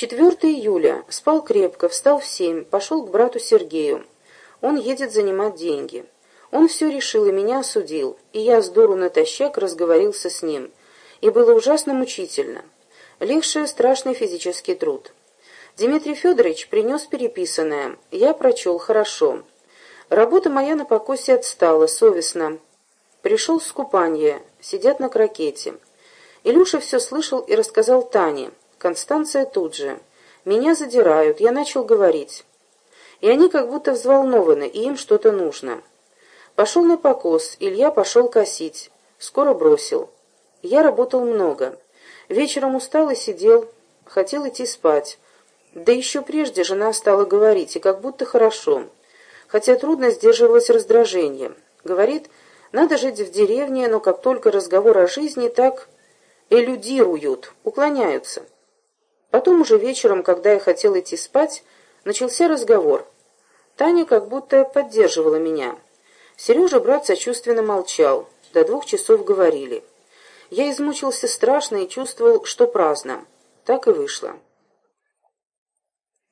4 июля. Спал крепко, встал в семь, пошел к брату Сергею. Он едет занимать деньги. Он все решил и меня осудил, и я с дуру натощак разговорился с ним. И было ужасно мучительно. Легче страшный физический труд. Дмитрий Федорович принес переписанное. Я прочел хорошо. Работа моя на покосе отстала, совестно. Пришел с купания, сидят на крокете. Илюша все слышал и рассказал Тане. Констанция тут же. Меня задирают, я начал говорить. И они как будто взволнованы, и им что-то нужно. Пошел на покос, Илья пошел косить. Скоро бросил. Я работал много. Вечером устал и сидел. Хотел идти спать. Да еще прежде жена стала говорить, и как будто хорошо хотя трудно сдерживалось раздражение. Говорит, надо жить в деревне, но как только разговор о жизни, так элюдируют, уклоняются. Потом уже вечером, когда я хотел идти спать, начался разговор. Таня как будто поддерживала меня. Сережа, брат, сочувственно молчал. До двух часов говорили. Я измучился страшно и чувствовал, что праздно. Так и вышло.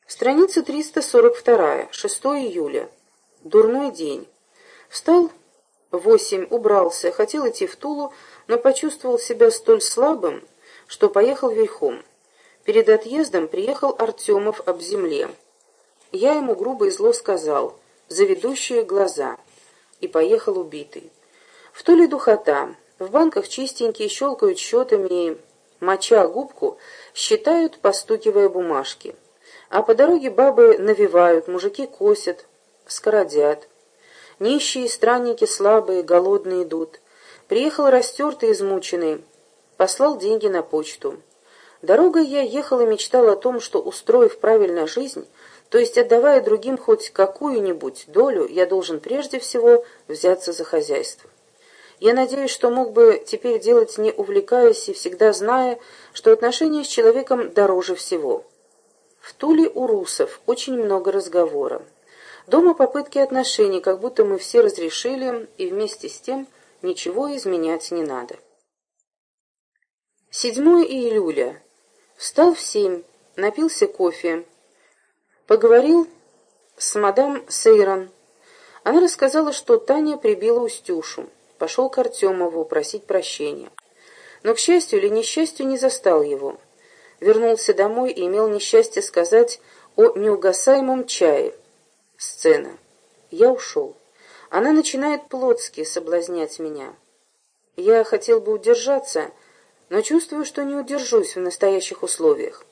Страница 342, 6 июля. Дурной день. Встал в восемь, убрался, хотел идти в Тулу, но почувствовал себя столь слабым, что поехал верхом. Перед отъездом приехал Артемов об земле. Я ему грубо и зло сказал «за ведущие глаза» и поехал убитый. В Туле духота, в банках чистенькие щелкают счетами, моча губку, считают, постукивая бумажки. А по дороге бабы навивают, мужики косят, скородят. Нищие и странники слабые, голодные идут. Приехал растертый, измученный. Послал деньги на почту. Дорогой я ехал и мечтал о том, что, устроив правильно жизнь, то есть отдавая другим хоть какую-нибудь долю, я должен прежде всего взяться за хозяйство. Я надеюсь, что мог бы теперь делать, не увлекаясь и всегда зная, что отношения с человеком дороже всего. В Туле у русов очень много разговора. Дома попытки отношений, как будто мы все разрешили, и вместе с тем ничего изменять не надо. 7 июля. Встал в семь, напился кофе. Поговорил с мадам Сейрон. Она рассказала, что Таня прибила Устюшу. Пошел к Артемову просить прощения. Но, к счастью или несчастью, не застал его. Вернулся домой и имел несчастье сказать о неугасаемом чае. Сцена. Я ушел. Она начинает плотски соблазнять меня. Я хотел бы удержаться, но чувствую, что не удержусь в настоящих условиях.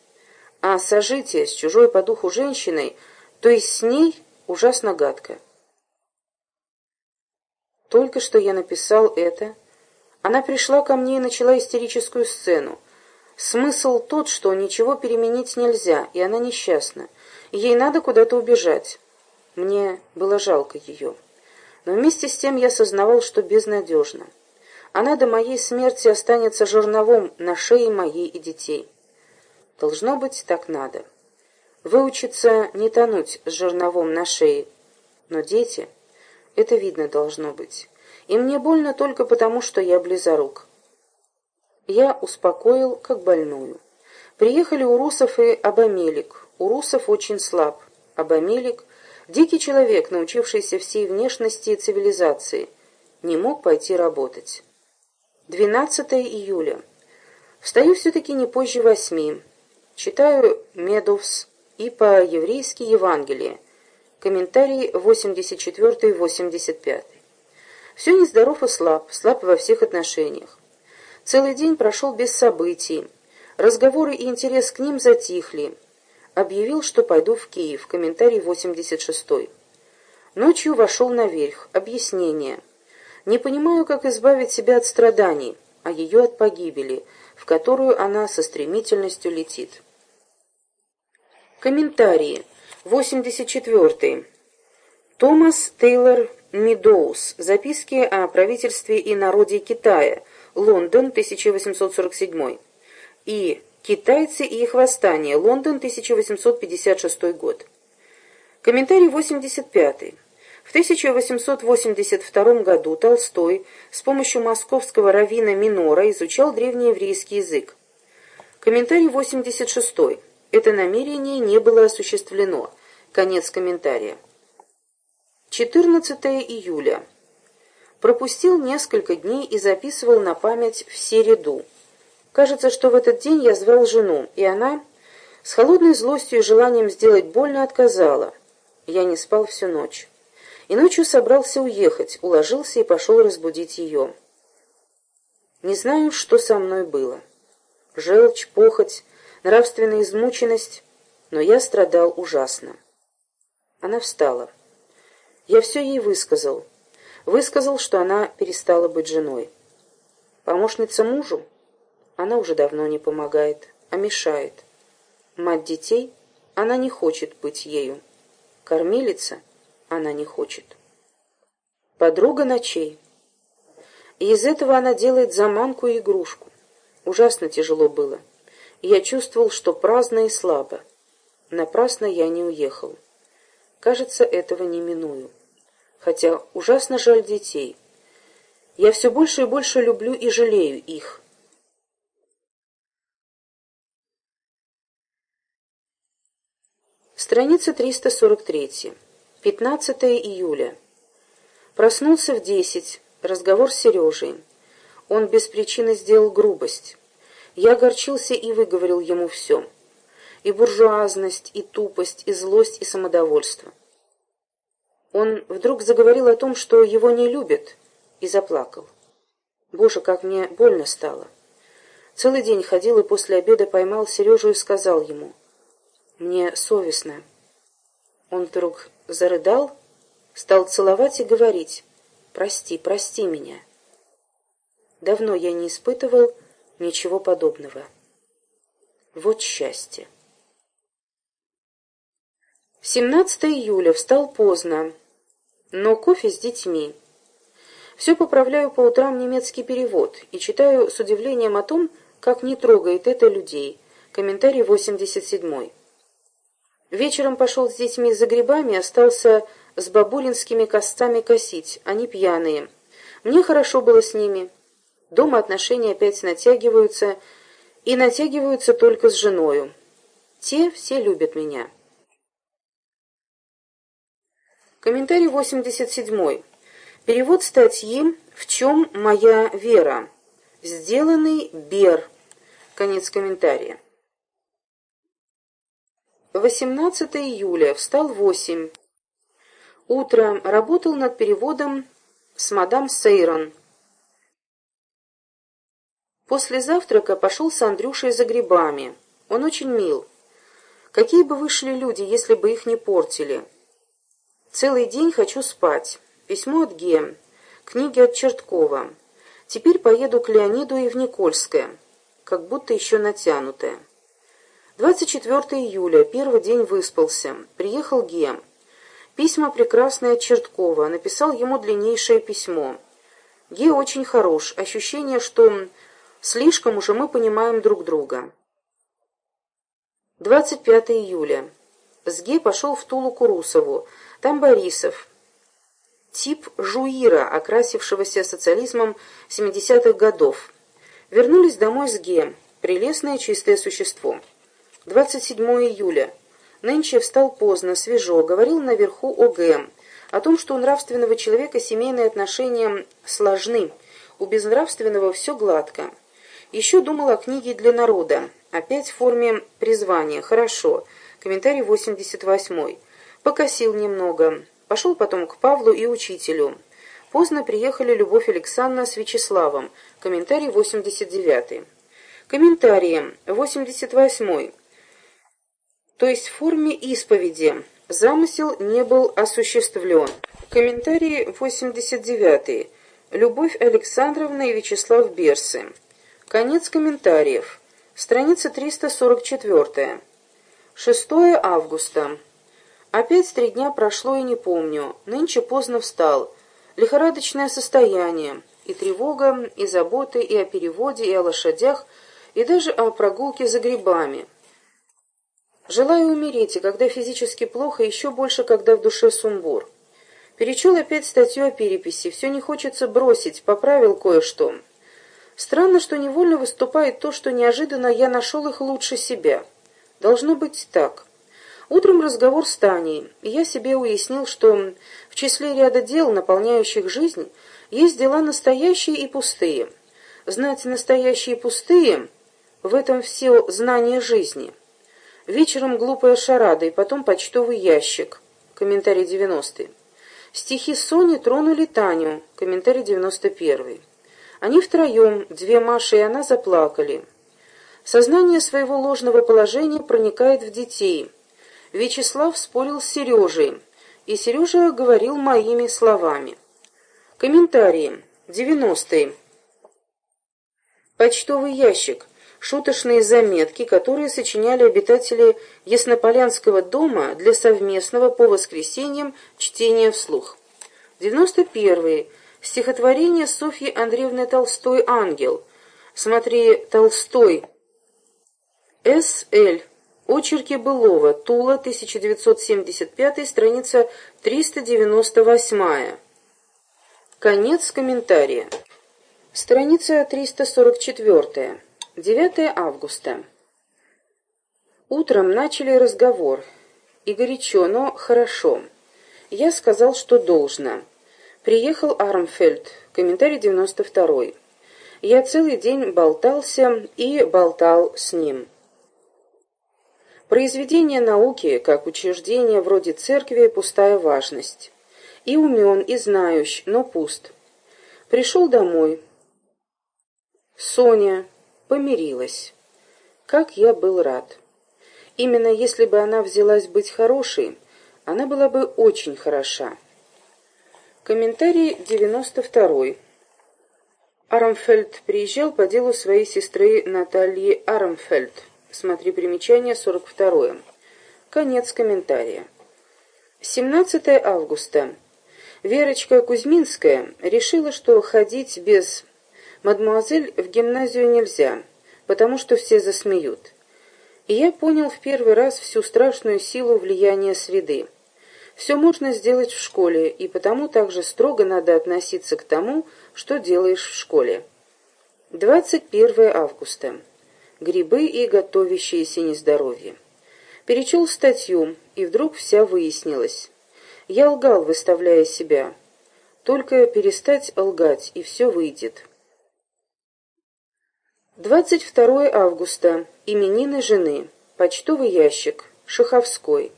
А сожитие с чужой по духу женщиной, то есть с ней, ужасно гадко. Только что я написал это, она пришла ко мне и начала истерическую сцену. Смысл тот, что ничего переменить нельзя, и она несчастна. Ей надо куда-то убежать. Мне было жалко ее. Но вместе с тем я сознавал, что безнадежно. Она до моей смерти останется жерновом на шее моей и детей. Должно быть, так надо. Выучиться не тонуть с жерновом на шее. Но дети, это видно должно быть. И мне больно только потому, что я близорук. Я успокоил, как больную. Приехали Урусов и Абамелик. Урусов очень слаб. Абамелик Дикий человек, научившийся всей внешности и цивилизации, не мог пойти работать. 12 июля. Встаю все-таки не позже восьми. Читаю Медовс и по-еврейски Евангелие. Комментарий 84 и 85. Все нездоров и слаб, слаб во всех отношениях. Целый день прошел без событий. Разговоры и интерес к ним затихли. Объявил, что пойду в Киев. Комментарий 86. Ночью вошел наверх. Объяснение. Не понимаю, как избавить себя от страданий, а ее от погибели, в которую она со стремительностью летит. Комментарии. 84. Томас Тейлор Мидоус. Записки о правительстве и народе Китая. Лондон, 1847. И Китайцы и их восстание. Лондон, 1856 год. Комментарий 85. В 1882 году Толстой с помощью московского раввина Минора изучал древнееврейский язык. Комментарий 86. Это намерение не было осуществлено. Конец комментария. 14 июля. Пропустил несколько дней и записывал на память в середу. Кажется, что в этот день я звал жену, и она с холодной злостью и желанием сделать больно отказала. Я не спал всю ночь. И ночью собрался уехать, уложился и пошел разбудить ее. Не знаю, что со мной было. Желчь, похоть, нравственная измученность, но я страдал ужасно. Она встала. Я все ей высказал. Высказал, что она перестала быть женой. Помощница мужу? Она уже давно не помогает, а мешает. Мать детей? Она не хочет быть ею. Кормилица? Она не хочет. Подруга ночей. И из этого она делает заманку и игрушку. Ужасно тяжело было. Я чувствовал, что праздно и слабо. Напрасно я не уехал. Кажется, этого не миную. Хотя ужасно жаль детей. Я все больше и больше люблю и жалею их. Страница 343. 15 июля. Проснулся в десять. Разговор с Сережей. Он без причины сделал грубость. Я огорчился и выговорил ему все. И буржуазность, и тупость, и злость, и самодовольство. Он вдруг заговорил о том, что его не любят, и заплакал. Боже, как мне больно стало. Целый день ходил и после обеда поймал Сережу и сказал ему — мне совестно. Он вдруг зарыдал, стал целовать и говорить «Прости, прости меня». Давно я не испытывал ничего подобного. Вот счастье. 17 июля. Встал поздно, но кофе с детьми. Все поправляю по утрам немецкий перевод и читаю с удивлением о том, как не трогает это людей. Комментарий 87. Вечером пошел с детьми за грибами, остался с бабулинскими костами косить, они пьяные. Мне хорошо было с ними. Дома отношения опять натягиваются, и натягиваются только с женою. Те все любят меня. Комментарий 87. Перевод статьи «В чем моя вера?» Сделанный Бер. Конец комментария. 18 июля. Встал в восемь. Утро. Работал над переводом с мадам Сейрон. После завтрака пошел с Андрюшей за грибами. Он очень мил. Какие бы вышли люди, если бы их не портили. Целый день хочу спать. Письмо от Ге. Книги от Черткова. Теперь поеду к Леониду и в Никольское. Как будто еще натянутое. 24 июля, первый день выспался. Приехал Ге. Письма прекрасные от Черткова. Написал ему длиннейшее письмо. Ге очень хорош. Ощущение, что слишком уже мы понимаем друг друга. 25 июля. С Ге пошел в Тулу Курусову. Там Борисов. Тип жуира, окрасившегося социализмом 70-х годов. Вернулись домой с Ге. Прелестное чистое существо. 27 июля. Нынче встал поздно, свежо, говорил наверху о ГМ, о том, что у нравственного человека семейные отношения сложны, у безнравственного все гладко. Еще думал о книге для народа, опять в форме призвания, хорошо. Комментарий 88. Покосил немного. Пошел потом к Павлу и учителю. Поздно приехали Любовь Александровна с Вячеславом. Комментарий 89. Комментарии 88 то есть в форме исповеди. Замысел не был осуществлен. Комментарий 89. Любовь Александровна и Вячеслав Берсы. Конец комментариев. Страница 344. 6 августа. Опять три дня прошло и не помню. Нынче поздно встал. Лихорадочное состояние. И тревога, и заботы, и о переводе, и о лошадях, и даже о прогулке за грибами. Желаю умереть, и когда физически плохо, еще больше, когда в душе сумбур. Перечел опять статью о переписи, все не хочется бросить, поправил кое-что. Странно, что невольно выступает то, что неожиданно я нашел их лучше себя. Должно быть так. Утром разговор с Таней, и я себе уяснил, что в числе ряда дел, наполняющих жизнь, есть дела настоящие и пустые. Знать настоящие и пустые — в этом все знание жизни. Вечером глупая шарада, и потом почтовый ящик. Комментарий 90 Стихи Сони тронули Таню. Комментарий 91 Они втроем, две Маши и она, заплакали. Сознание своего ложного положения проникает в детей. Вячеслав спорил с Сережей, и Сережа говорил моими словами. Комментарии. 90. Почтовый ящик. Шуточные заметки, которые сочиняли обитатели Яснополянского дома для совместного по воскресеньям чтения вслух. 91. Стихотворение Софьи Андреевны Толстой «Ангел». Смотри «Толстой». С.Л. Очерки Былова. Тула, 1975, страница 398. Конец комментария. Страница 344. 9 августа. Утром начали разговор. И горячо, но хорошо. Я сказал, что должно. Приехал Армфельд. Комментарий 92. Я целый день болтался и болтал с ним. Произведение науки, как учреждение вроде церкви, пустая важность. И умен, и знающ, но пуст. Пришел домой. Соня помирилась. Как я был рад. Именно если бы она взялась быть хорошей, она была бы очень хороша. Комментарий 92. Армфельд приезжал по делу своей сестры Натальи Армфельд. Смотри примечание 42. Конец комментария. 17 августа. Верочка Кузьминская решила, что ходить без мадмуазель в гимназию нельзя, потому что все засмеют. И я понял в первый раз всю страшную силу влияния среды. Все можно сделать в школе, и потому также строго надо относиться к тому, что делаешь в школе. 21 августа грибы и готовящееся нездоровье. Перечел статью, и вдруг вся выяснилась. Я лгал, выставляя себя. Только перестать лгать, и все выйдет. 22 августа. Именины жены. Почтовый ящик. Шаховской.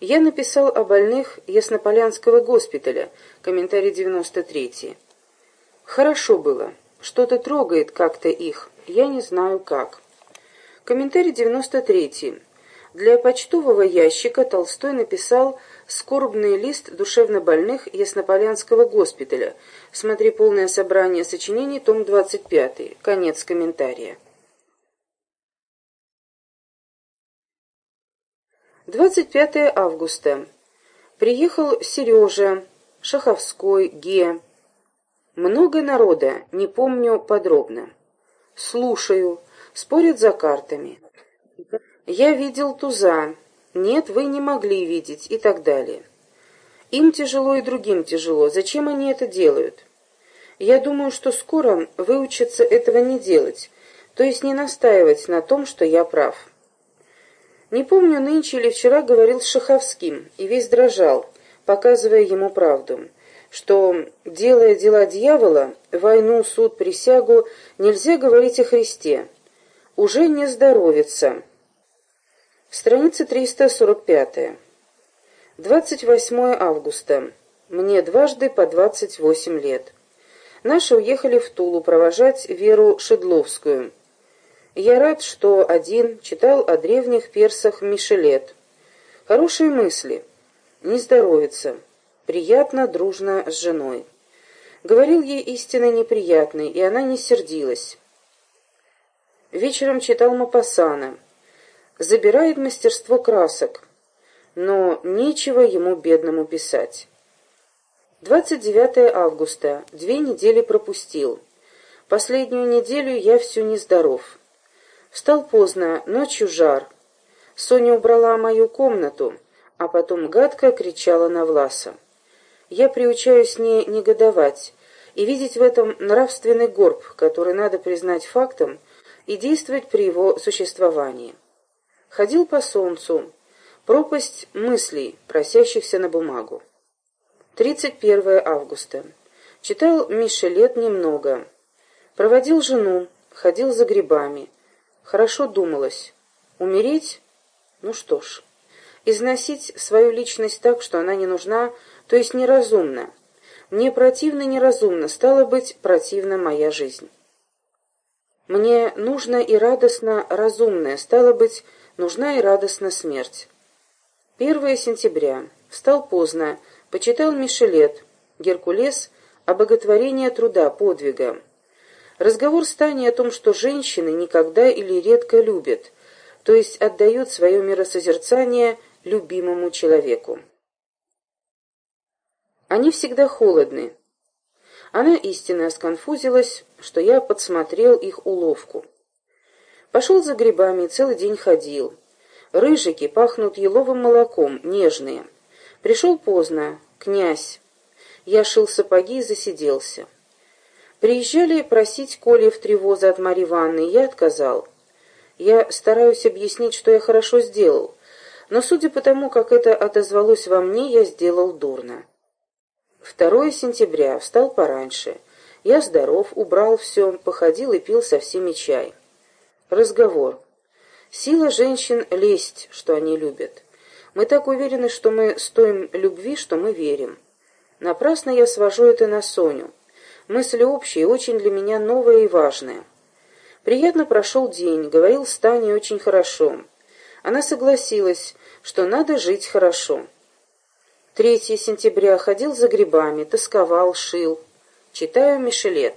Я написал о больных Яснополянского госпиталя. Комментарий 93. Хорошо было. Что-то трогает как-то их. Я не знаю как. Комментарий 93. Для почтового ящика Толстой написал «Скорбный лист душевнобольных Яснополянского госпиталя». Смотри полное собрание сочинений, том 25. Конец комментария. 25 августа. Приехал Сережа, Шаховской, Ге. Много народа, не помню подробно. Слушаю. Спорят за картами. Я видел туза. Нет, вы не могли видеть и так далее. Им тяжело и другим тяжело. Зачем они это делают? Я думаю, что скоро выучатся этого не делать, то есть не настаивать на том, что я прав. Не помню, нынче или вчера говорил с Шаховским и весь дрожал, показывая ему правду что, делая дела дьявола, войну, суд, присягу, нельзя говорить о Христе. Уже не здоровится. Страница 345. 28 августа. Мне дважды по 28 лет. Наши уехали в Тулу провожать Веру Шедловскую. Я рад, что один читал о древних персах Мишелет. Хорошие мысли. Не здоровится приятно, дружно с женой. Говорил ей истинно неприятный, и она не сердилась. Вечером читал Мапасана. Забирает мастерство красок, но нечего ему бедному писать. 29 августа. Две недели пропустил. Последнюю неделю я все нездоров. Встал поздно, ночью жар. Соня убрала мою комнату, а потом гадко кричала на Власа я приучаюсь не негодовать и видеть в этом нравственный горб, который надо признать фактом и действовать при его существовании. Ходил по солнцу. Пропасть мыслей, просящихся на бумагу. 31 августа. Читал Мишелет немного. Проводил жену, ходил за грибами. Хорошо думалось. Умереть? Ну что ж. Износить свою личность так, что она не нужна, то есть неразумна. Мне противно неразумно, стало быть, противна моя жизнь. Мне нужно и радостно разумное, стало быть, нужна и радостна смерть. 1 сентября. Встал поздно, почитал Мишелет, Геркулес, обоготворение труда, подвига. Разговор с Таней о том, что женщины никогда или редко любят, то есть отдают свое миросозерцание любимому человеку. Они всегда холодны. Она истинно сконфузилась, что я подсмотрел их уловку. Пошел за грибами, целый день ходил. Рыжики пахнут еловым молоком, нежные. Пришел поздно, князь. Я шил сапоги и засиделся. Приезжали просить Коли в тревоза от Марьи Ивановны, я отказал. Я стараюсь объяснить, что я хорошо сделал, но судя по тому, как это отозвалось во мне, я сделал дурно. 2 сентября. Встал пораньше. Я здоров, убрал все, походил и пил со всеми чай. Разговор. Сила женщин — лесть, что они любят. Мы так уверены, что мы стоим любви, что мы верим. Напрасно я свожу это на Соню. Мысль общая, очень для меня новая и важная. Приятно прошел день, говорил с Таней очень хорошо. Она согласилась, что надо жить хорошо. 3 сентября ходил за грибами, тосковал, шил. Читаю Мишелет.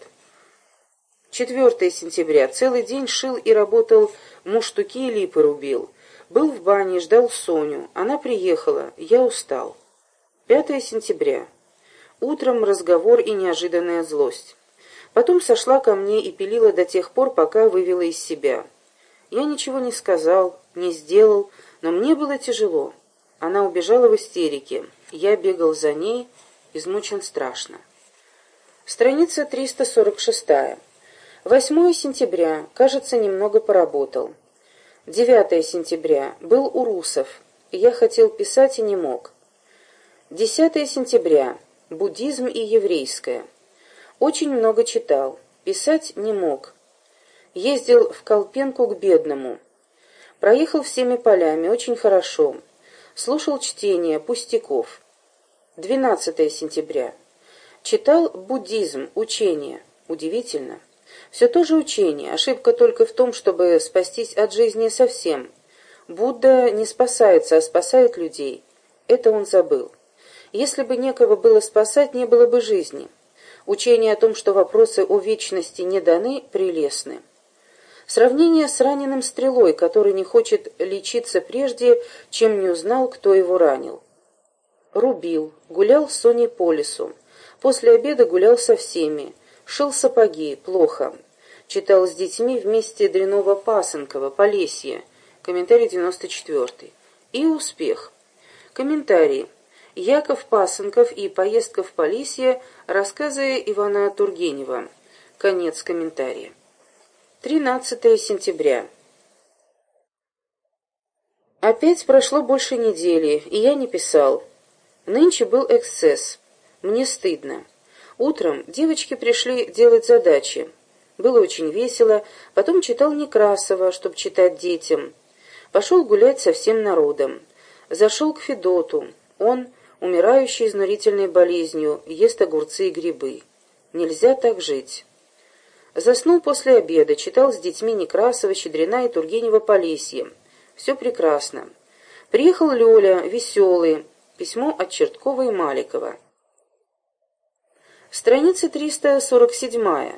4 сентября. Целый день шил и работал, муштуки и липы рубил. Был в бане, ждал Соню. Она приехала. Я устал. 5 сентября. Утром разговор и неожиданная злость. Потом сошла ко мне и пилила до тех пор, пока вывела из себя. Я ничего не сказал, не сделал, но мне было тяжело. Она убежала в истерике. Я бегал за ней, измучен страшно. Страница 346. 8 сентября. Кажется, немного поработал. 9 сентября. Был у русов. Я хотел писать и не мог. 10 сентября. Буддизм и еврейское. Очень много читал. Писать не мог. Ездил в Колпенку к бедному. Проехал всеми полями, очень хорошо. Слушал чтение пустяков. 12 сентября. Читал буддизм, учение. Удивительно. Все то же учение, ошибка только в том, чтобы спастись от жизни совсем. Будда не спасается, а спасает людей. Это он забыл. Если бы некого было спасать, не было бы жизни. Учение о том, что вопросы о вечности не даны, прелестны. Сравнение с раненым стрелой, который не хочет лечиться прежде, чем не узнал, кто его ранил. Рубил, гулял с Соней по лесу. После обеда гулял со всеми. Шил сапоги, плохо. Читал с детьми вместе Дрянова-Пасынкова, Полесье. Комментарий 94. И успех. Комментарии. Яков Пасынков и поездка в Полесье, рассказы Ивана Тургенева. Конец комментария. 13 сентября. Опять прошло больше недели, и я не писал. Нынче был эксцесс. Мне стыдно. Утром девочки пришли делать задачи. Было очень весело. Потом читал Некрасова, чтобы читать детям. Пошел гулять со всем народом. Зашел к Федоту. Он, умирающий изнурительной болезнью, ест огурцы и грибы. Нельзя так жить. Заснул после обеда, читал с детьми Некрасова, Щедрина и Тургенева Полесье. Все прекрасно. Приехал Лёля, веселый. Письмо от Черткова и Маликова. Страница 347.